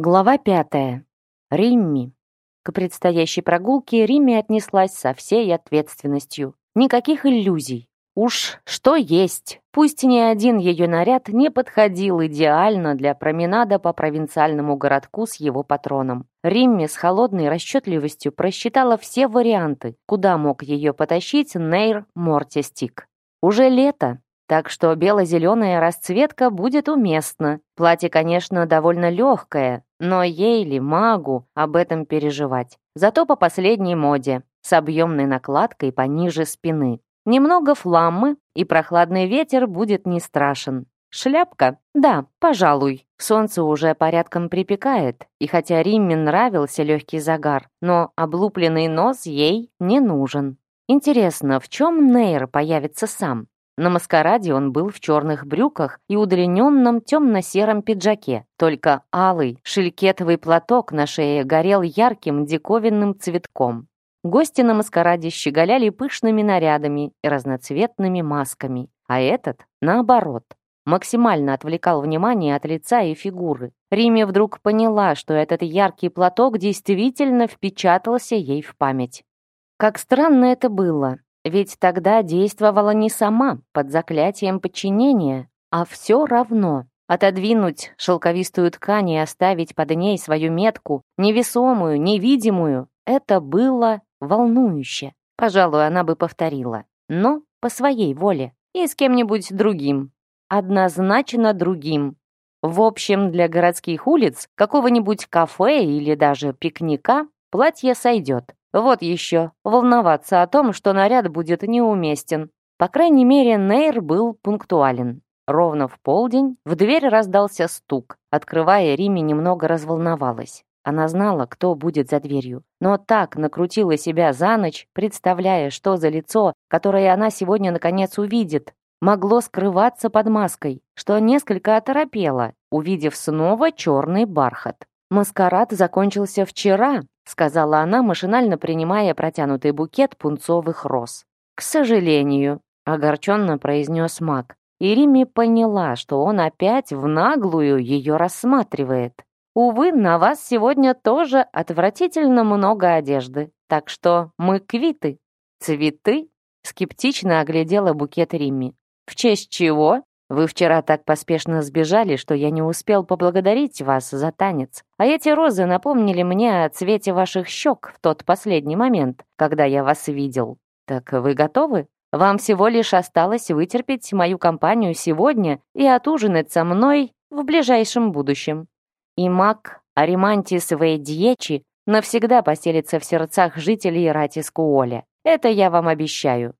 Глава пятая. Римми. К предстоящей прогулке Римми отнеслась со всей ответственностью. Никаких иллюзий. Уж что есть. Пусть ни один ее наряд не подходил идеально для променада по провинциальному городку с его патроном. Римми с холодной расчетливостью просчитала все варианты, куда мог ее потащить Нейр Мортистик. Уже лето, так что бело-зеленая расцветка будет уместна. Платье, конечно, довольно легкое, но ей ли, магу, об этом переживать. Зато по последней моде, с объемной накладкой пониже спины. Немного фламмы, и прохладный ветер будет не страшен. Шляпка? Да, пожалуй. Солнце уже порядком припекает, и хотя Римме нравился легкий загар, но облупленный нос ей не нужен. Интересно, в чем Нейр появится сам? На маскараде он был в черных брюках и удлиненном темно-сером пиджаке. Только алый шелькетовый платок на шее горел ярким диковинным цветком. Гости на маскараде щеголяли пышными нарядами и разноцветными масками, а этот, наоборот, максимально отвлекал внимание от лица и фигуры. Риме вдруг поняла, что этот яркий платок действительно впечатался ей в память. Как странно это было. Ведь тогда действовала не сама, под заклятием подчинения, а все равно. Отодвинуть шелковистую ткань и оставить под ней свою метку, невесомую, невидимую, это было волнующе. Пожалуй, она бы повторила. Но по своей воле и с кем-нибудь другим. Однозначно другим. В общем, для городских улиц, какого-нибудь кафе или даже пикника платье сойдет. Вот еще, волноваться о том, что наряд будет неуместен. По крайней мере, Нейр был пунктуален. Ровно в полдень в дверь раздался стук. Открывая, Риме немного разволновалась. Она знала, кто будет за дверью, но так накрутила себя за ночь, представляя, что за лицо, которое она сегодня наконец увидит, могло скрываться под маской, что несколько оторопела, увидев снова черный бархат. Маскарад закончился вчера, сказала она, машинально принимая протянутый букет пунцовых роз. «К сожалению», — огорченно произнес маг. И Римми поняла, что он опять в наглую ее рассматривает. «Увы, на вас сегодня тоже отвратительно много одежды, так что мы квиты». «Цветы?» — скептично оглядела букет Римми. «В честь чего?» Вы вчера так поспешно сбежали, что я не успел поблагодарить вас за танец. А эти розы напомнили мне о цвете ваших щек в тот последний момент, когда я вас видел. Так вы готовы? Вам всего лишь осталось вытерпеть мою компанию сегодня и отужинать со мной в ближайшем будущем. И маг Аримантис Вейдьечи навсегда поселится в сердцах жителей Ратискуоля. Это я вам обещаю.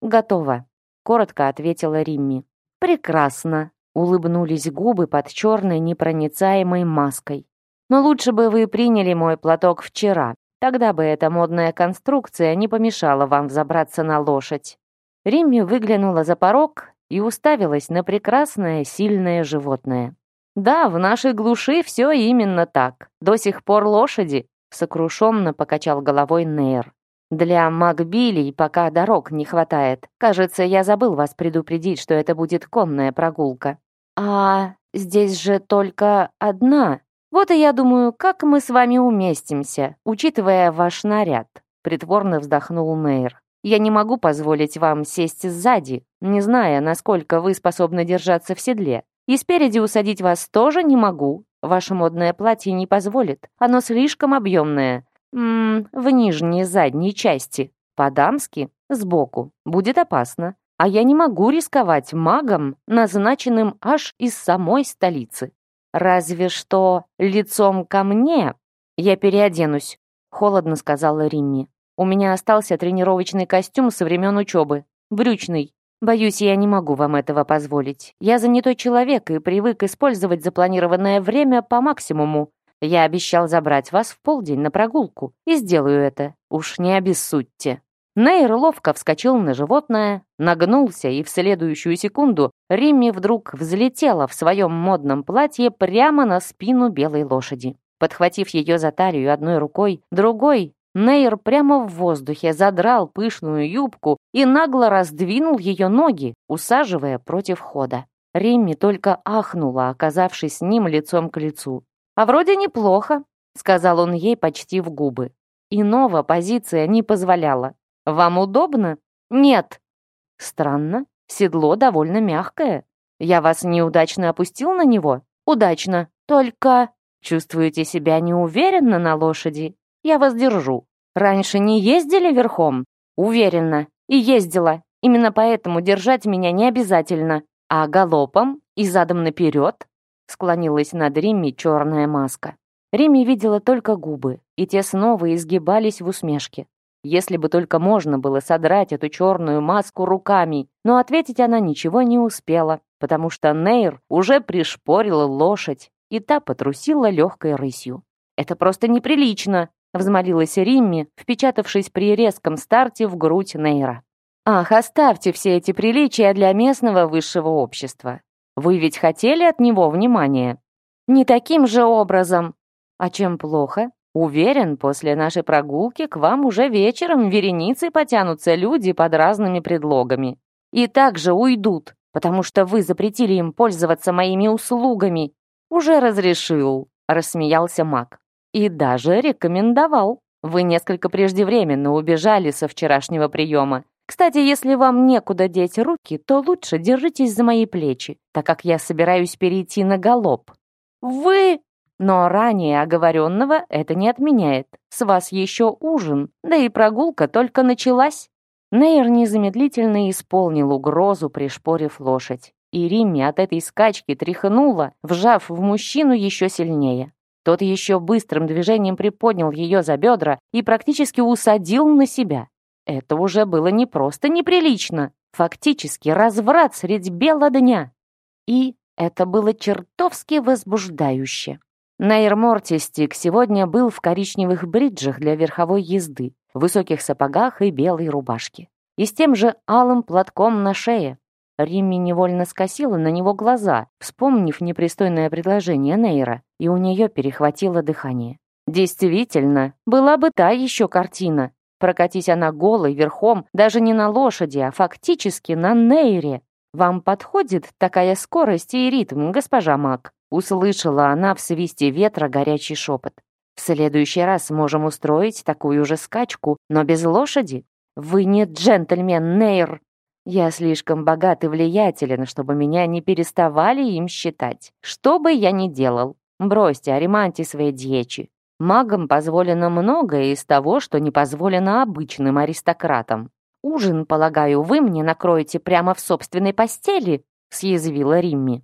Готово, коротко ответила Римми. «Прекрасно», — улыбнулись губы под черной непроницаемой маской. «Но лучше бы вы приняли мой платок вчера. Тогда бы эта модная конструкция не помешала вам взобраться на лошадь». Римми выглянула за порог и уставилась на прекрасное, сильное животное. «Да, в нашей глуши все именно так. До сих пор лошади», — сокрушенно покачал головой Нейр. Для Макбилей пока дорог не хватает. Кажется, я забыл вас предупредить, что это будет конная прогулка. А здесь же только одна. Вот и я думаю, как мы с вами уместимся, учитывая ваш наряд. Притворно вздохнул Нейр. Я не могу позволить вам сесть сзади, не зная, насколько вы способны держаться в седле. И спереди усадить вас тоже не могу. Ваше модное платье не позволит. Оно слишком объемное. Ммм, в нижней задней части. По-дамски, сбоку. Будет опасно. А я не могу рисковать магом, назначенным аж из самой столицы. Разве что лицом ко мне. Я переоденусь, холодно сказала Римми. У меня остался тренировочный костюм со времен учебы. Брючный. Боюсь, я не могу вам этого позволить. Я занятой человек и привык использовать запланированное время по максимуму. Я обещал забрать вас в полдень на прогулку и сделаю это. Уж не обессудьте». Нейр ловко вскочил на животное, нагнулся, и в следующую секунду Римми вдруг взлетела в своем модном платье прямо на спину белой лошади. Подхватив ее за талию одной рукой, другой Нейр прямо в воздухе задрал пышную юбку и нагло раздвинул ее ноги, усаживая против хода. Римми только ахнула, оказавшись с ним лицом к лицу. «А вроде неплохо», — сказал он ей почти в губы. Иного позиция не позволяла. «Вам удобно?» «Нет». «Странно, седло довольно мягкое. Я вас неудачно опустил на него?» «Удачно. Только...» «Чувствуете себя неуверенно на лошади? Я вас держу. Раньше не ездили верхом?» «Уверенно. И ездила. Именно поэтому держать меня не обязательно. А галопом и задом наперед?» Склонилась над Римми черная маска. Римми видела только губы, и те снова изгибались в усмешке. Если бы только можно было содрать эту черную маску руками, но ответить она ничего не успела, потому что Нейр уже пришпорила лошадь, и та потрусила легкой рысью. «Это просто неприлично!» — взмолилась Римми, впечатавшись при резком старте в грудь Нейра. «Ах, оставьте все эти приличия для местного высшего общества. Вы ведь хотели от него внимания?» «Не таким же образом!» «А чем плохо?» Уверен, после нашей прогулки к вам уже вечером вереницей потянутся люди под разными предлогами. И также уйдут, потому что вы запретили им пользоваться моими услугами. Уже разрешил, рассмеялся маг. И даже рекомендовал. Вы несколько преждевременно убежали со вчерашнего приема. Кстати, если вам некуда деть руки, то лучше держитесь за мои плечи, так как я собираюсь перейти на галоп. Вы но ранее оговоренного это не отменяет. С вас еще ужин, да и прогулка только началась. Нейр незамедлительно исполнил угрозу, пришпорив лошадь. И Римми от этой скачки тряхнула, вжав в мужчину еще сильнее. Тот еще быстрым движением приподнял ее за бедра и практически усадил на себя. Это уже было не просто неприлично, фактически разврат средь бела дня. И это было чертовски возбуждающе. Найр Мортистик сегодня был в коричневых бриджах для верховой езды, высоких сапогах и белой рубашке. И с тем же алым платком на шее. Римми невольно скосила на него глаза, вспомнив непристойное предложение Нейра, и у нее перехватило дыхание. Действительно, была бы та еще картина. Прокатись она голой, верхом, даже не на лошади, а фактически на Нейре. Вам подходит такая скорость и ритм, госпожа Мак? Услышала она в свисте ветра горячий шепот. «В следующий раз можем устроить такую же скачку, но без лошади. Вы не джентльмен, Нейр. Я слишком богат и влиятелен, чтобы меня не переставали им считать. Что бы я ни делал, бросьте ариманти свои дьечи. Магам позволено многое из того, что не позволено обычным аристократам. Ужин, полагаю, вы мне накроете прямо в собственной постели?» съязвила Римми.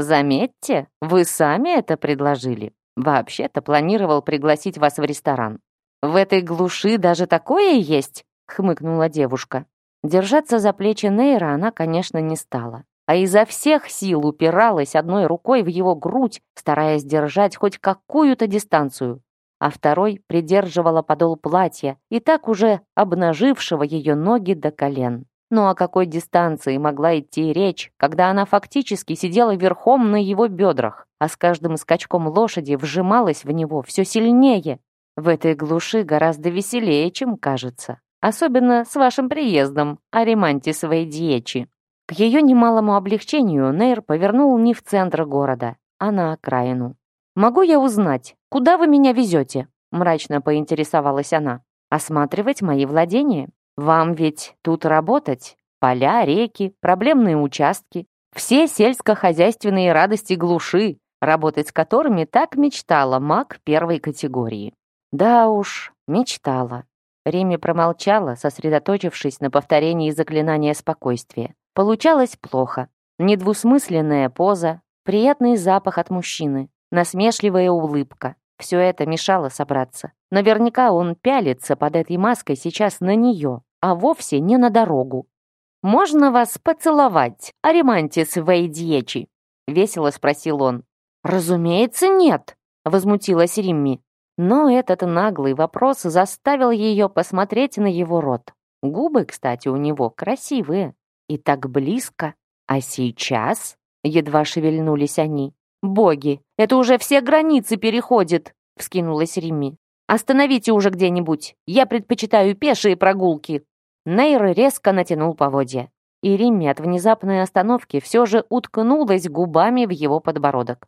Заметьте, вы сами это предложили. Вообще-то планировал пригласить вас в ресторан. В этой глуши даже такое есть, хмыкнула девушка. Держаться за плечи Нейра она, конечно, не стала, а изо всех сил упиралась одной рукой в его грудь, стараясь держать хоть какую-то дистанцию, а второй придерживала подол платья и так уже обнажившего ее ноги до колен. Ну о какой дистанции могла идти речь, когда она фактически сидела верхом на его бедрах, а с каждым скачком лошади вжималась в него все сильнее? В этой глуши гораздо веселее, чем кажется. Особенно с вашим приездом, своей Вейдьечи. К ее немалому облегчению Нейр повернул не в центр города, а на окраину. «Могу я узнать, куда вы меня везете?» мрачно поинтересовалась она. «Осматривать мои владения?» Вам ведь тут работать. Поля, реки, проблемные участки. Все сельскохозяйственные радости глуши, работать с которыми так мечтала маг первой категории. Да уж, мечтала. Реми промолчала, сосредоточившись на повторении заклинания спокойствия. Получалось плохо. Недвусмысленная поза, приятный запах от мужчины, насмешливая улыбка. Все это мешало собраться. Наверняка он пялится под этой маской сейчас на нее, а вовсе не на дорогу. «Можно вас поцеловать, Аримантис Вейдьечи?» — весело спросил он. «Разумеется, нет», — возмутилась Римми. Но этот наглый вопрос заставил ее посмотреть на его рот. Губы, кстати, у него красивые. И так близко. А сейчас едва шевельнулись они. «Боги, это уже все границы переходит!» — вскинулась Римми. «Остановите уже где-нибудь. Я предпочитаю пешие прогулки». Нейр резко натянул поводья. И Римми от внезапной остановки все же уткнулась губами в его подбородок.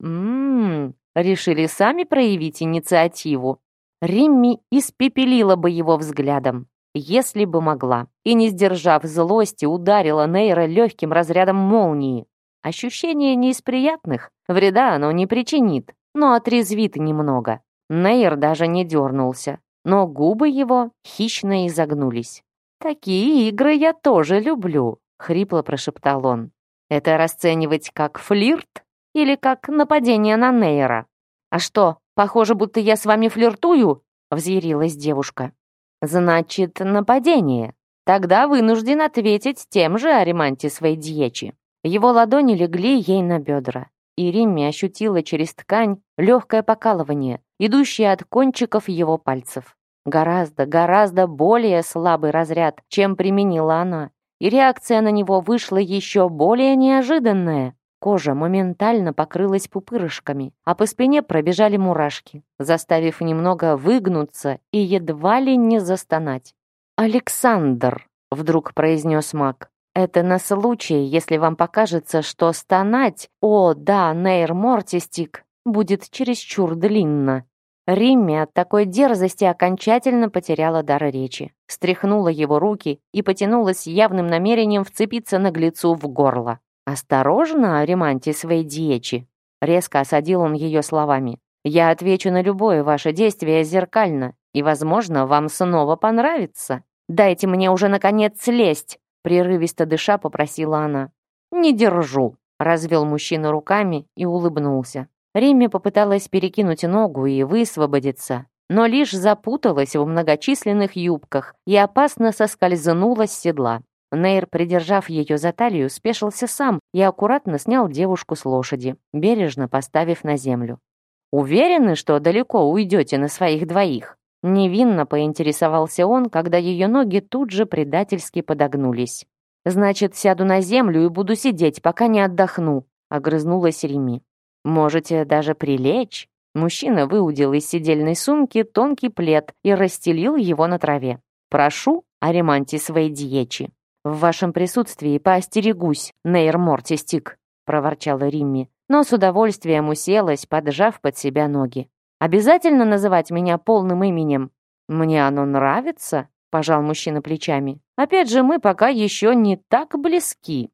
«Ммм, Решили сами проявить инициативу. Римми испепелила бы его взглядом, если бы могла, и, не сдержав злости, ударила Нейра легким разрядом молнии. Ощущение не из приятных, вреда оно не причинит, но отрезвит немного. Нейр даже не дернулся, но губы его хищно изогнулись. «Такие игры я тоже люблю», — хрипло прошептал он. «Это расценивать как флирт или как нападение на Нейра?» «А что, похоже, будто я с вами флиртую?» — взъярилась девушка. «Значит, нападение. Тогда вынужден ответить тем же о ремонте своей дьечи. Его ладони легли ей на бедра, и Римми ощутила через ткань легкое покалывание, идущее от кончиков его пальцев. Гораздо, гораздо более слабый разряд, чем применила она, и реакция на него вышла еще более неожиданная. Кожа моментально покрылась пупырышками, а по спине пробежали мурашки, заставив немного выгнуться и едва ли не застонать. «Александр!» — вдруг произнес маг. Это на случай, если вам покажется, что стонать «О, да, Нейр Мортистик» будет чересчур длинно. Римми от такой дерзости окончательно потеряла дар речи, стряхнула его руки и потянулась явным намерением вцепиться наглецу в горло. «Осторожно, Риманти своей диечи!» Резко осадил он ее словами. «Я отвечу на любое ваше действие зеркально, и, возможно, вам снова понравится. Дайте мне уже, наконец, слезть!» Прерывисто дыша попросила она. «Не держу», — развел мужчина руками и улыбнулся. Римми попыталась перекинуть ногу и высвободиться, но лишь запуталась в многочисленных юбках и опасно соскользнула с седла. Нейр, придержав ее за талию, спешился сам и аккуратно снял девушку с лошади, бережно поставив на землю. «Уверены, что далеко уйдете на своих двоих?» Невинно поинтересовался он, когда ее ноги тут же предательски подогнулись. «Значит, сяду на землю и буду сидеть, пока не отдохну», — огрызнулась Рими. «Можете даже прилечь». Мужчина выудил из сидельной сумки тонкий плед и расстелил его на траве. «Прошу своей диечи». «В вашем присутствии поостерегусь, Нейр Мортистик», — проворчала Римми, но с удовольствием уселась, поджав под себя ноги. Обязательно называть меня полным именем? Мне оно нравится, пожал мужчина плечами. Опять же, мы пока еще не так близки.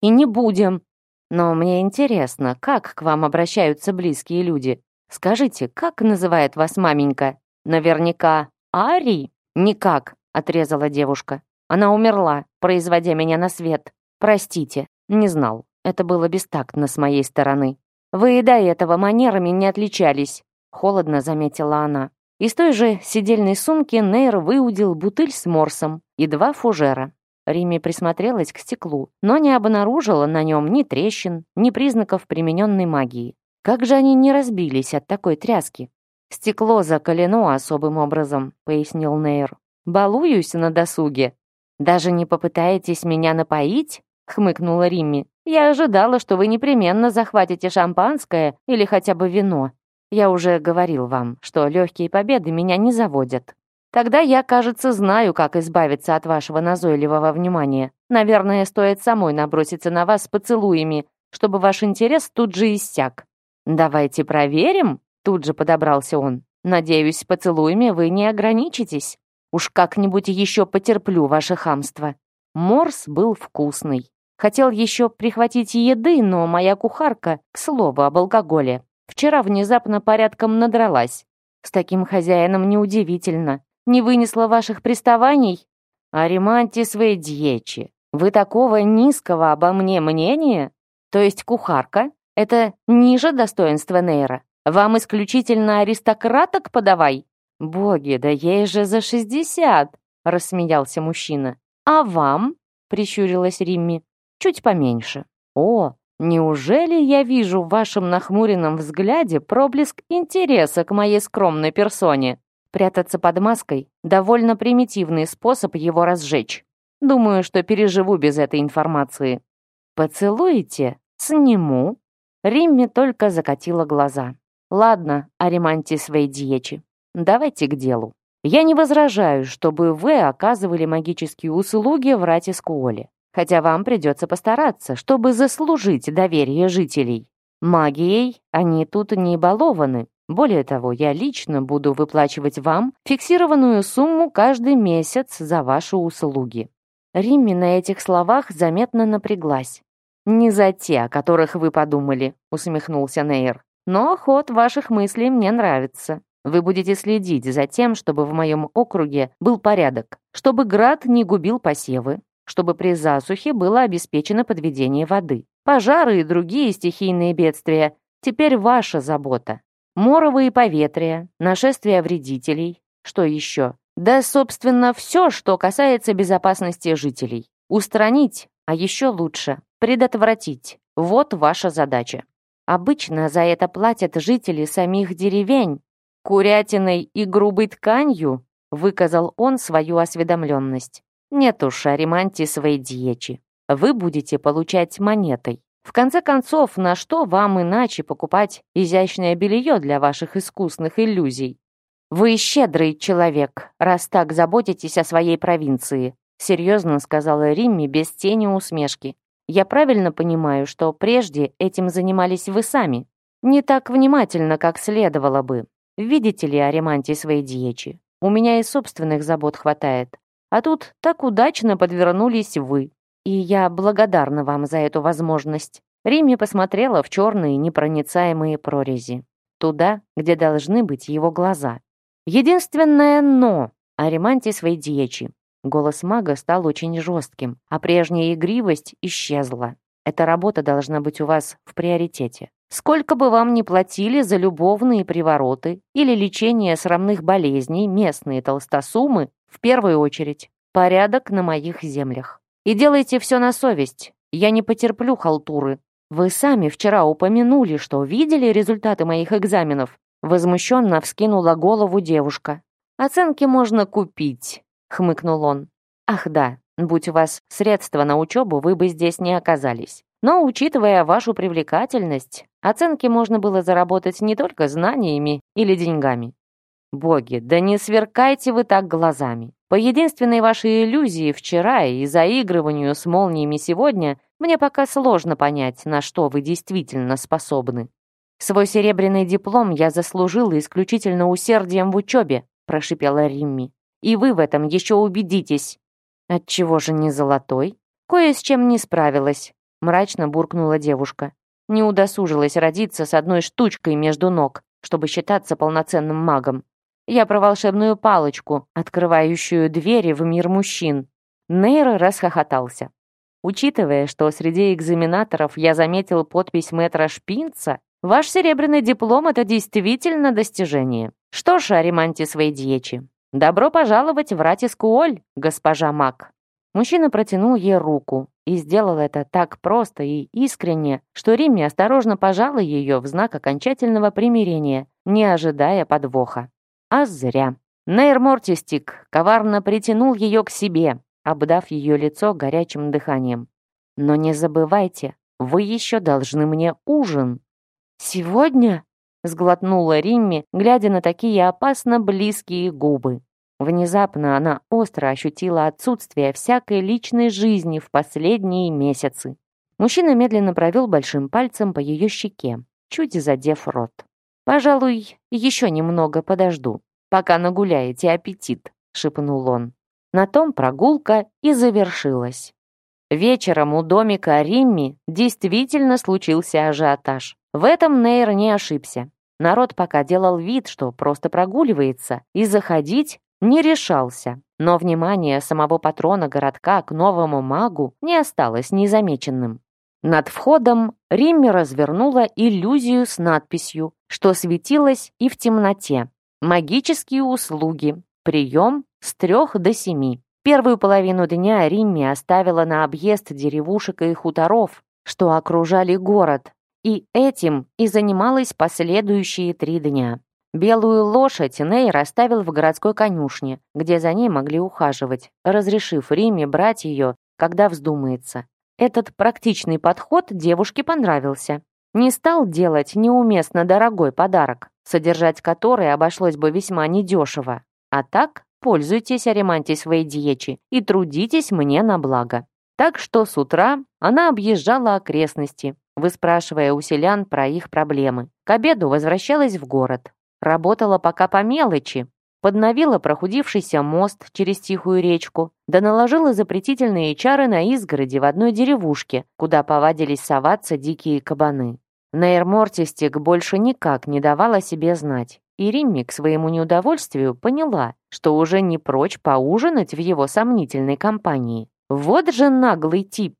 И не будем. Но мне интересно, как к вам обращаются близкие люди? Скажите, как называет вас маменька? Наверняка Ари? Никак, отрезала девушка. Она умерла, производя меня на свет. Простите, не знал. Это было бестактно с моей стороны. Вы и до этого манерами не отличались. Холодно заметила она. Из той же сидельной сумки Нейр выудил бутыль с морсом и два фужера. Рими присмотрелась к стеклу, но не обнаружила на нем ни трещин, ни признаков примененной магии. Как же они не разбились от такой тряски? «Стекло закалено особым образом», — пояснил Нейр. «Балуюсь на досуге. Даже не попытаетесь меня напоить?» — хмыкнула Римми. «Я ожидала, что вы непременно захватите шампанское или хотя бы вино. Я уже говорил вам, что легкие победы меня не заводят. Тогда я, кажется, знаю, как избавиться от вашего назойливого внимания. Наверное, стоит самой наброситься на вас с поцелуями, чтобы ваш интерес тут же иссяк. Давайте проверим, тут же подобрался он. Надеюсь, поцелуями вы не ограничитесь. Уж как-нибудь еще потерплю ваше хамство. Морс был вкусный. Хотел еще прихватить еды, но моя кухарка, к слову об алкоголе, Вчера внезапно порядком надралась. С таким хозяином неудивительно. Не вынесла ваших приставаний? Ариманти своей дьечи. Вы такого низкого обо мне мнения? То есть кухарка? Это ниже достоинства Нейра? Вам исключительно аристократок подавай? Боги, да ей же за шестьдесят, рассмеялся мужчина. А вам? Прищурилась Римми. Чуть поменьше. О, Неужели я вижу в вашем нахмуренном взгляде проблеск интереса к моей скромной персоне? Прятаться под маской — довольно примитивный способ его разжечь. Думаю, что переживу без этой информации. Поцелуете? Сниму. Римми только закатила глаза. Ладно, Ариманти своей диечи. Давайте к делу. Я не возражаю, чтобы вы оказывали магические услуги в Ратискуоле хотя вам придется постараться, чтобы заслужить доверие жителей. Магией они тут не балованы. Более того, я лично буду выплачивать вам фиксированную сумму каждый месяц за ваши услуги». Римми на этих словах заметно напряглась. «Не за те, о которых вы подумали», — усмехнулся Нейр. «Но ход ваших мыслей мне нравится. Вы будете следить за тем, чтобы в моем округе был порядок, чтобы град не губил посевы, чтобы при засухе было обеспечено подведение воды. Пожары и другие стихийные бедствия теперь ваша забота. Моровые поветрия, нашествия вредителей. Что еще? Да, собственно, все, что касается безопасности жителей. Устранить, а еще лучше, предотвратить. Вот ваша задача. Обычно за это платят жители самих деревень. Курятиной и грубой тканью выказал он свою осведомленность. Нет уж, ариманти своей дьечи. Вы будете получать монетой. В конце концов, на что вам иначе покупать изящное белье для ваших искусных иллюзий? Вы щедрый человек, раз так заботитесь о своей провинции, серьезно сказала Римми без тени усмешки. Я правильно понимаю, что прежде этим занимались вы сами? Не так внимательно, как следовало бы. Видите ли, Ариманти своей дьечи, у меня и собственных забот хватает. А тут так удачно подвернулись вы. И я благодарна вам за эту возможность. Римми посмотрела в черные непроницаемые прорези. Туда, где должны быть его глаза. Единственное «но» Ариманти своей дьечи. Голос мага стал очень жестким, а прежняя игривость исчезла. Эта работа должна быть у вас в приоритете. Сколько бы вам ни платили за любовные привороты или лечение срамных болезней местные толстосумы, в первую очередь, порядок на моих землях. И делайте все на совесть. Я не потерплю халтуры. Вы сами вчера упомянули, что видели результаты моих экзаменов. Возмущенно вскинула голову девушка. Оценки можно купить, хмыкнул он. Ах да, будь у вас средства на учебу, вы бы здесь не оказались. Но, учитывая вашу привлекательность, оценки можно было заработать не только знаниями или деньгами. Боги, да не сверкайте вы так глазами. По единственной вашей иллюзии вчера и заигрыванию с молниями сегодня мне пока сложно понять, на что вы действительно способны. Свой серебряный диплом я заслужила исключительно усердием в учебе, прошипела Римми. И вы в этом еще убедитесь. Отчего же не золотой? Кое с чем не справилась, мрачно буркнула девушка. Не удосужилась родиться с одной штучкой между ног, чтобы считаться полноценным магом. Я про волшебную палочку, открывающую двери в мир мужчин. Нейр расхохотался. Учитывая, что среди экзаменаторов я заметил подпись мэтра Шпинца, ваш серебряный диплом — это действительно достижение. Что ж, Ариманти своей дьечи, добро пожаловать в Ратискуоль, госпожа Мак. Мужчина протянул ей руку и сделал это так просто и искренне, что Римми осторожно пожала ее в знак окончательного примирения, не ожидая подвоха. А зря. Нейр Мортистик коварно притянул ее к себе, обдав ее лицо горячим дыханием. «Но не забывайте, вы еще должны мне ужин». «Сегодня?» — сглотнула Римми, глядя на такие опасно близкие губы. Внезапно она остро ощутила отсутствие всякой личной жизни в последние месяцы. Мужчина медленно провел большим пальцем по ее щеке, чуть задев рот. «Пожалуй, еще немного подожду, пока нагуляете аппетит», — шепнул он. На том прогулка и завершилась. Вечером у домика Римми действительно случился ажиотаж. В этом Нейр не ошибся. Народ пока делал вид, что просто прогуливается, и заходить не решался. Но внимание самого патрона городка к новому магу не осталось незамеченным. Над входом Римми развернула иллюзию с надписью, что светилось и в темноте. Магические услуги. Прием с трех до семи. Первую половину дня Римми оставила на объезд деревушек и хуторов, что окружали город, и этим и занималась последующие три дня. Белую лошадь Нейр оставил в городской конюшне, где за ней могли ухаживать, разрешив Риме брать ее, когда вздумается. Этот практичный подход девушке понравился. Не стал делать неуместно дорогой подарок, содержать который обошлось бы весьма недешево. А так, пользуйтесь, аримантись своей диечи и трудитесь мне на благо. Так что с утра она объезжала окрестности, выспрашивая у селян про их проблемы. К обеду возвращалась в город. Работала пока по мелочи. Подновила прохудившийся мост через тихую речку, да наложила запретительные чары на изгороди в одной деревушке, куда повадились соваться дикие кабаны. Нейр Мортистик больше никак не давала себе знать, и Римми к своему неудовольствию поняла, что уже не прочь поужинать в его сомнительной компании. Вот же наглый тип!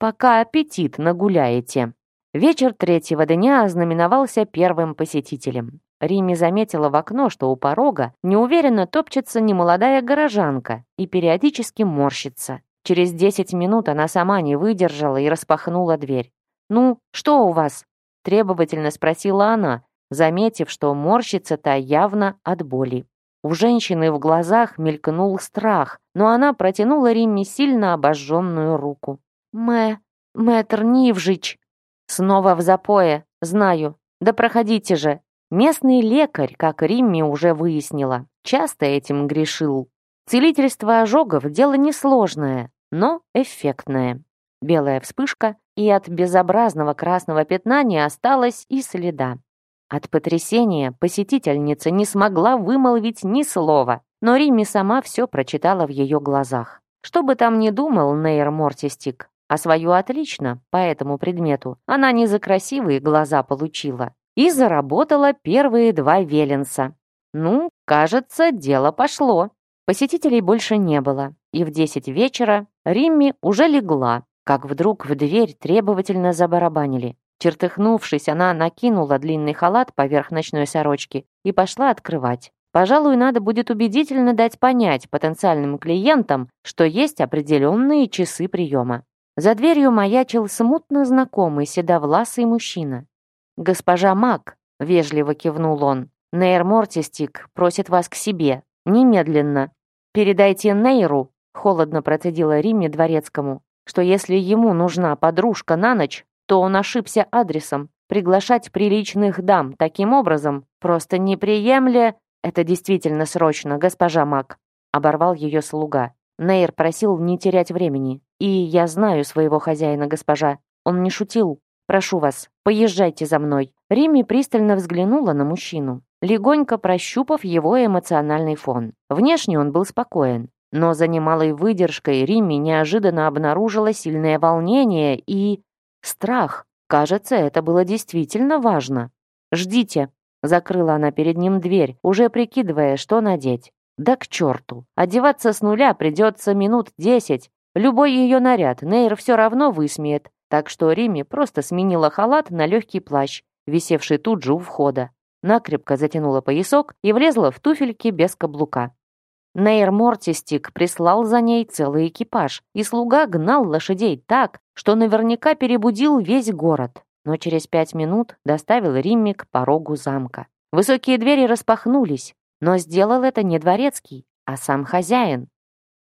Пока аппетит нагуляете. Вечер третьего дня ознаменовался первым посетителем. Римми заметила в окно, что у порога неуверенно топчется немолодая горожанка и периодически морщится. Через десять минут она сама не выдержала и распахнула дверь. «Ну, что у вас?» — требовательно спросила она, заметив, что морщится-то явно от боли. У женщины в глазах мелькнул страх, но она протянула Римме сильно обожженную руку. «Мэ, мэтр Нивжич!» «Снова в запое, знаю. Да проходите же!» Местный лекарь, как Римми уже выяснила, часто этим грешил. Целительство ожогов – дело несложное, но эффектное. Белая вспышка, и от безобразного красного пятна не осталось и следа. От потрясения посетительница не смогла вымолвить ни слова, но Римми сама все прочитала в ее глазах. Что бы там ни думал Нейр Мортистик, а свою отлично по этому предмету она не за красивые глаза получила, и заработала первые два веленса. Ну, кажется, дело пошло. Посетителей больше не было, и в десять вечера Римми уже легла, как вдруг в дверь требовательно забарабанили. Чертыхнувшись, она накинула длинный халат поверх ночной сорочки и пошла открывать. Пожалуй, надо будет убедительно дать понять потенциальным клиентам, что есть определенные часы приема. За дверью маячил смутно знакомый седовласый мужчина. «Госпожа Мак», — вежливо кивнул он, — «Нейр Мортистик просит вас к себе. Немедленно. Передайте Нейру», — холодно процедила Римме Дворецкому, «что если ему нужна подружка на ночь, то он ошибся адресом. Приглашать приличных дам таким образом просто неприемля... Это действительно срочно, госпожа Мак», — оборвал ее слуга. Нейр просил не терять времени. «И я знаю своего хозяина, госпожа. Он не шутил. Прошу вас, поезжайте за мной». Римми пристально взглянула на мужчину, легонько прощупав его эмоциональный фон. Внешне он был спокоен, но за немалой выдержкой Римми неожиданно обнаружила сильное волнение и... страх. Кажется, это было действительно важно. «Ждите», — закрыла она перед ним дверь, уже прикидывая, что надеть. «Да к черту! Одеваться с нуля придется минут десять. Любой ее наряд Нейр все равно высмеет, так что Рими просто сменила халат на легкий плащ, висевший тут же у входа. Накрепко затянула поясок и влезла в туфельки без каблука. Нейр Мортистик прислал за ней целый экипаж, и слуга гнал лошадей так, что наверняка перебудил весь город. Но через пять минут доставил Римми к порогу замка. Высокие двери распахнулись, но сделал это не дворецкий, а сам хозяин.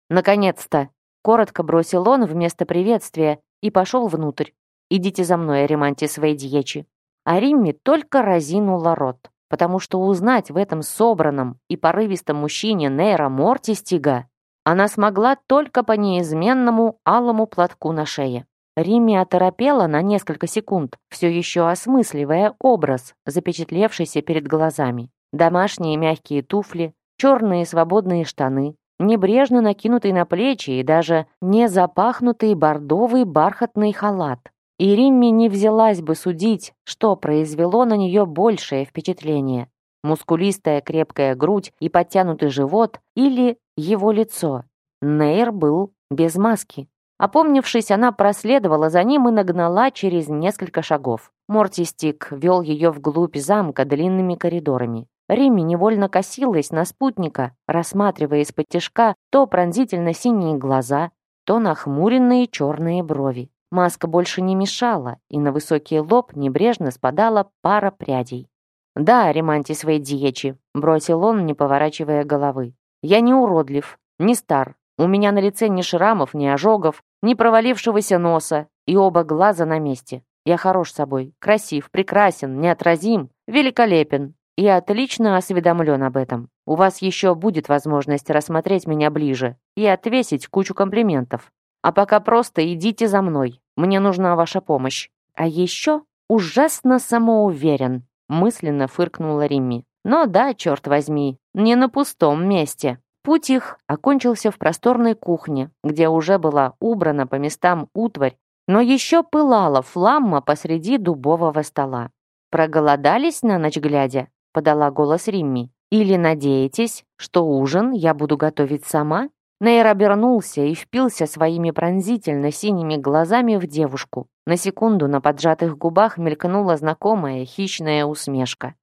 «Наконец-то!» — коротко бросил он вместо приветствия и пошел внутрь. «Идите за мной, Ариманти своей дьячи». А Римми только разинула рот, потому что узнать в этом собранном и порывистом мужчине Нейра Мортистига она смогла только по неизменному алому платку на шее. Римми оторопела на несколько секунд, все еще осмысливая образ, запечатлевшийся перед глазами. Домашние мягкие туфли, черные свободные штаны, небрежно накинутый на плечи и даже не запахнутый бордовый бархатный халат. И Римми не взялась бы судить, что произвело на нее большее впечатление. Мускулистая крепкая грудь и подтянутый живот или его лицо. Нейр был без маски. Опомнившись, она проследовала за ним и нагнала через несколько шагов. Мортистик вел ее вглубь замка длинными коридорами. Римми невольно косилась на спутника, рассматривая из-под тяжка то пронзительно синие глаза, то нахмуренные черные брови. Маска больше не мешала, и на высокий лоб небрежно спадала пара прядей. «Да, реманьте свои диечи», — бросил он, не поворачивая головы. «Я не уродлив, не стар. У меня на лице ни шрамов, ни ожогов, ни провалившегося носа, и оба глаза на месте. Я хорош собой, красив, прекрасен, неотразим, великолепен. Я отлично осведомлен об этом. У вас еще будет возможность рассмотреть меня ближе и отвесить кучу комплиментов. А пока просто идите за мной. Мне нужна ваша помощь». А еще ужасно самоуверен, мысленно фыркнула Римми. Но да, черт возьми, не на пустом месте. Путь их окончился в просторной кухне, где уже была убрана по местам утварь, но еще пылала фламма посреди дубового стола. «Проголодались на ночь глядя?» — подала голос Римми. «Или надеетесь, что ужин я буду готовить сама?» Нейр обернулся и впился своими пронзительно синими глазами в девушку. На секунду на поджатых губах мелькнула знакомая хищная усмешка.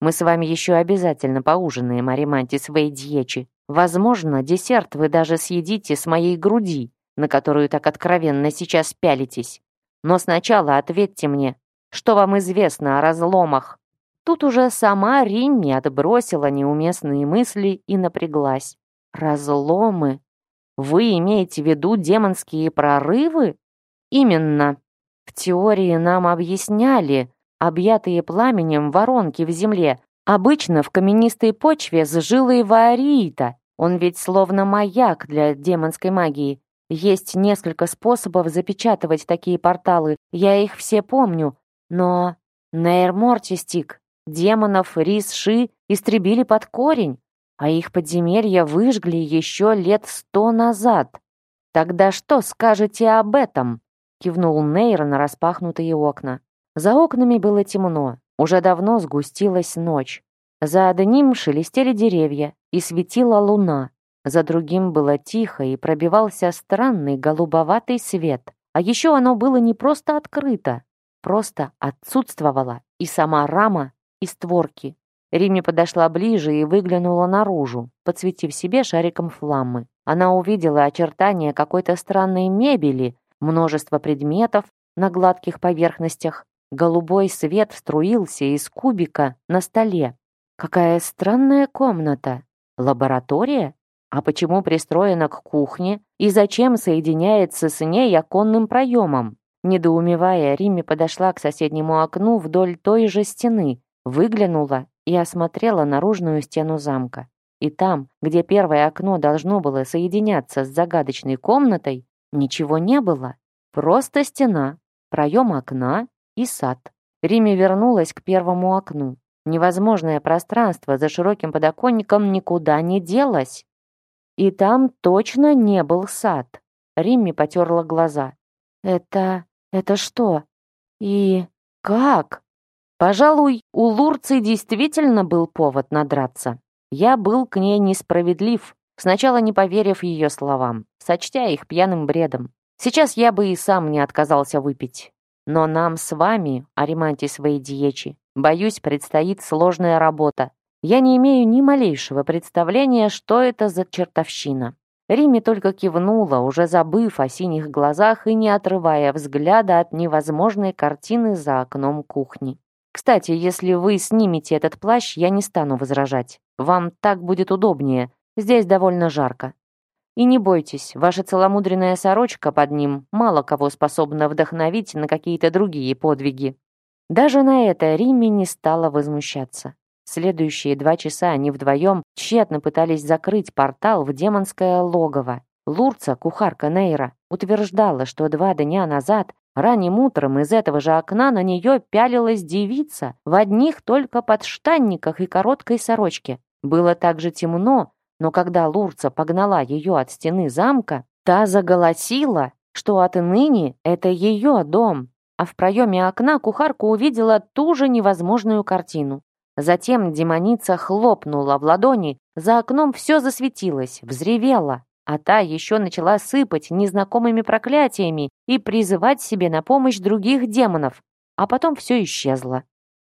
«Мы с вами еще обязательно поужинаем, Аримантис Вейдьечи. Возможно, десерт вы даже съедите с моей груди, на которую так откровенно сейчас пялитесь. Но сначала ответьте мне, что вам известно о разломах?» Тут уже сама Римми отбросила неуместные мысли и напряглась. «Разломы? Вы имеете в виду демонские прорывы?» «Именно. В теории нам объясняли, объятые пламенем воронки в земле, обычно в каменистой почве с жилой ваориита. Он ведь словно маяк для демонской магии. Есть несколько способов запечатывать такие порталы, я их все помню, но Нейр Мортистик, демонов Рис-Ши истребили под корень, а их подземелья выжгли еще лет сто назад. Тогда что скажете об этом? Кивнул Нейр на распахнутые окна. За окнами было темно, уже давно сгустилась ночь. За одним шелестели деревья и светила луна. За другим было тихо и пробивался странный голубоватый свет. А еще оно было не просто открыто, Просто отсутствовала и сама рама, и створки. Риме подошла ближе и выглянула наружу, подсветив себе шариком фламмы. Она увидела очертания какой-то странной мебели, множество предметов на гладких поверхностях. Голубой свет струился из кубика на столе. Какая странная комната. Лаборатория? А почему пристроена к кухне и зачем соединяется с ней оконным проемом? Недоумевая, Римми подошла к соседнему окну вдоль той же стены, выглянула и осмотрела наружную стену замка. И там, где первое окно должно было соединяться с загадочной комнатой, ничего не было. Просто стена, проем окна и сад. Риме вернулась к первому окну. Невозможное пространство за широким подоконником никуда не делось. И там точно не был сад. Римми потерла глаза. «Это это что? И как? Пожалуй, у Лурцы действительно был повод надраться. Я был к ней несправедлив, сначала не поверив ее словам, сочтя их пьяным бредом. Сейчас я бы и сам не отказался выпить. Но нам с вами, Аримантис Вейдиечи, боюсь, предстоит сложная работа. Я не имею ни малейшего представления, что это за чертовщина. Риме только кивнула, уже забыв о синих глазах и не отрывая взгляда от невозможной картины за окном кухни. «Кстати, если вы снимете этот плащ, я не стану возражать. Вам так будет удобнее. Здесь довольно жарко. И не бойтесь, ваша целомудренная сорочка под ним мало кого способна вдохновить на какие-то другие подвиги». Даже на это Римми не стала возмущаться. Следующие два часа они вдвоем тщетно пытались закрыть портал в демонское логово. Лурца, кухарка Нейра, утверждала, что два дня назад Ранним утром из этого же окна на нее пялилась девица в одних только подштанниках и короткой сорочке. Было также темно, но когда Лурца погнала ее от стены замка, та заголосила, что отныне это ее дом, а в проеме окна кухарка увидела ту же невозможную картину. Затем демоница хлопнула в ладони, за окном все засветилось, взревело, а та еще начала сыпать незнакомыми проклятиями и призывать себе на помощь других демонов, а потом все исчезло.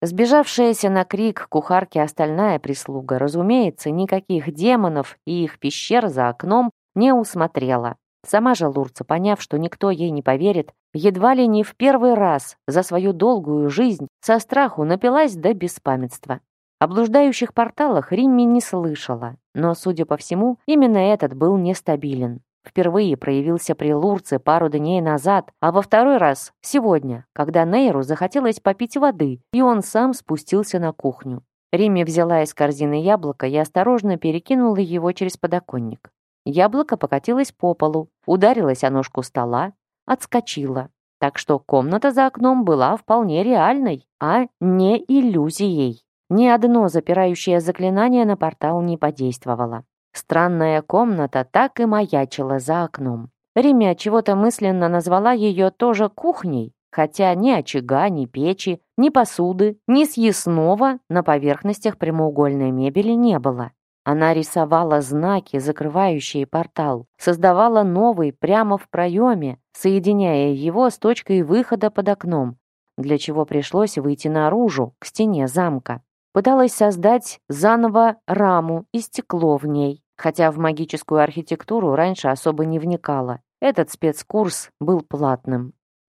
Сбежавшаяся на крик кухарки остальная прислуга, разумеется, никаких демонов и их пещер за окном не усмотрела. Сама же Лурца, поняв, что никто ей не поверит, едва ли не в первый раз за свою долгую жизнь со страху напилась до беспамятства. О блуждающих порталах Римми не слышала, но, судя по всему, именно этот был нестабилен. Впервые проявился при Лурце пару дней назад, а во второй раз — сегодня, когда Нейру захотелось попить воды, и он сам спустился на кухню. Римми взяла из корзины яблоко и осторожно перекинула его через подоконник. Яблоко покатилось по полу, ударилось о ножку стола, отскочило. так что комната за окном была вполне реальной, а не иллюзией. Ни одно запирающее заклинание на портал не подействовало. Странная комната так и маячила за окном. Риме чего-то мысленно назвала ее тоже кухней, хотя ни очага, ни печи, ни посуды, ни съестного на поверхностях прямоугольной мебели не было. Она рисовала знаки, закрывающие портал, создавала новый прямо в проеме, соединяя его с точкой выхода под окном, для чего пришлось выйти наружу, к стене замка. Пыталась создать заново раму и стекло в ней, хотя в магическую архитектуру раньше особо не вникала. Этот спецкурс был платным.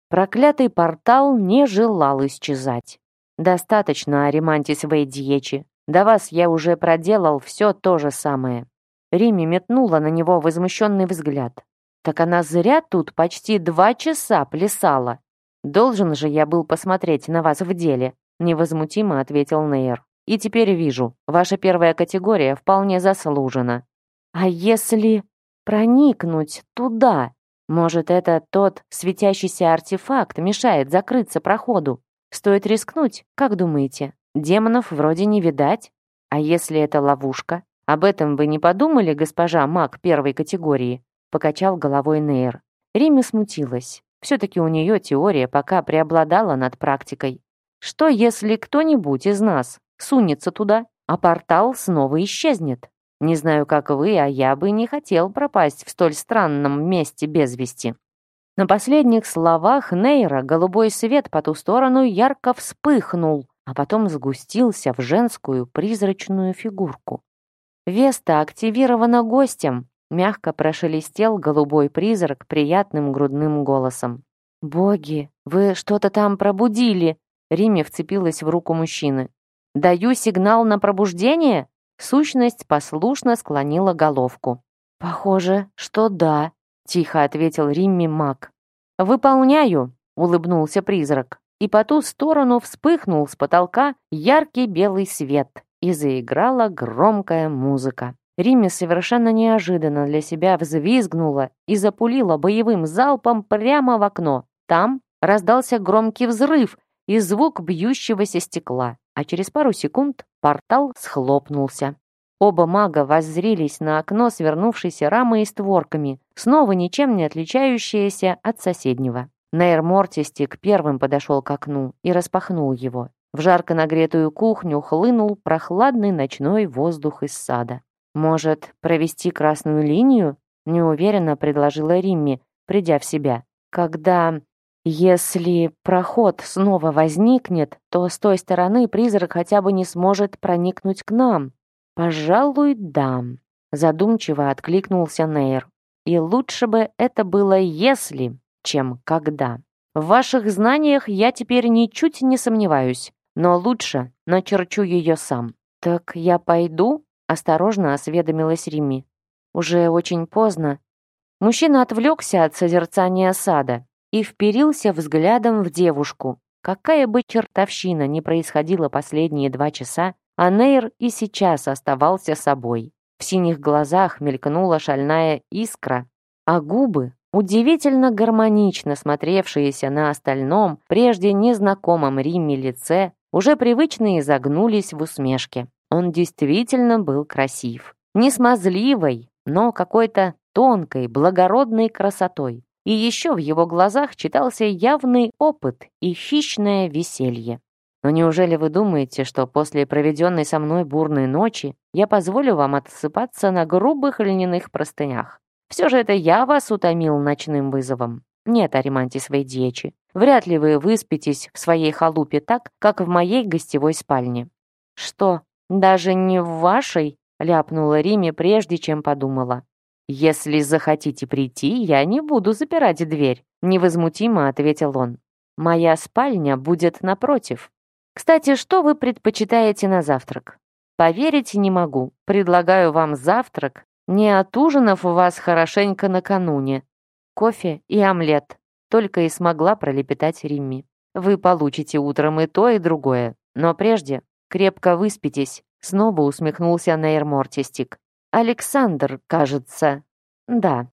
Проклятый портал не желал исчезать. Достаточно, Аримантис Вейдьечи. До вас я уже проделал все то же самое. Рими метнула на него возмущенный взгляд. Так она зря тут почти два часа плясала. Должен же я был посмотреть на вас в деле, невозмутимо ответил Нейр. И теперь вижу, ваша первая категория вполне заслужена. А если проникнуть туда? Может, это тот светящийся артефакт мешает закрыться проходу? Стоит рискнуть, как думаете? Демонов вроде не видать. А если это ловушка? Об этом вы не подумали, госпожа маг первой категории? Покачал головой Нейр. Риме смутилась. Все-таки у нее теория пока преобладала над практикой. Что, если кто-нибудь из нас сунется туда, а портал снова исчезнет? Не знаю, как вы, а я бы не хотел пропасть в столь странном месте без вести. На последних словах Нейра голубой свет по ту сторону ярко вспыхнул, а потом сгустился в женскую призрачную фигурку. Веста активирована гостем, мягко прошелестел голубой призрак приятным грудным голосом. «Боги, вы что-то там пробудили!» Риме вцепилась в руку мужчины. «Даю сигнал на пробуждение?» Сущность послушно склонила головку. «Похоже, что да», — тихо ответил Римми маг. «Выполняю», — улыбнулся призрак. И по ту сторону вспыхнул с потолка яркий белый свет, и заиграла громкая музыка. Римми совершенно неожиданно для себя взвизгнула и запулила боевым залпом прямо в окно. Там раздался громкий взрыв и звук бьющегося стекла а через пару секунд портал схлопнулся. Оба мага воззрились на окно свернувшейся рамой и створками, снова ничем не отличающееся от соседнего. Нейр Мортистик первым подошел к окну и распахнул его. В жарко нагретую кухню хлынул прохладный ночной воздух из сада. «Может, провести красную линию?» — неуверенно предложила Римми, придя в себя. «Когда если проход снова возникнет, то с той стороны призрак хотя бы не сможет проникнуть к нам. Пожалуй, да. Задумчиво откликнулся Нейр. И лучше бы это было если, чем когда. В ваших знаниях я теперь ничуть не сомневаюсь, но лучше начерчу ее сам. Так я пойду? Осторожно осведомилась Рими. Уже очень поздно. Мужчина отвлекся от созерцания сада и вперился взглядом в девушку. Какая бы чертовщина ни происходила последние два часа, Анейр и сейчас оставался собой. В синих глазах мелькнула шальная искра, а губы, удивительно гармонично смотревшиеся на остальном, прежде незнакомом Римме лице, уже привычно изогнулись в усмешке. Он действительно был красив. Не смазливой, но какой-то тонкой, благородной красотой. И еще в его глазах читался явный опыт и хищное веселье. Но неужели вы думаете, что после проведенной со мной бурной ночи я позволю вам отсыпаться на грубых льняных простынях? Все же это я вас утомил ночным вызовом. Нет, Аримантис Вейдьечи, вряд ли вы выспитесь в своей халупе так, как в моей гостевой спальне. Что, даже не в вашей? ляпнула Риме, прежде чем подумала. «Если захотите прийти, я не буду запирать дверь», — невозмутимо ответил он. «Моя спальня будет напротив. Кстати, что вы предпочитаете на завтрак?» «Поверить не могу. Предлагаю вам завтрак, не отужинав вас хорошенько накануне. Кофе и омлет», — только и смогла пролепетать Римми. «Вы получите утром и то, и другое. Но прежде крепко выспитесь», — снова усмехнулся Нейр Мортистик. Александр, кажется. Да,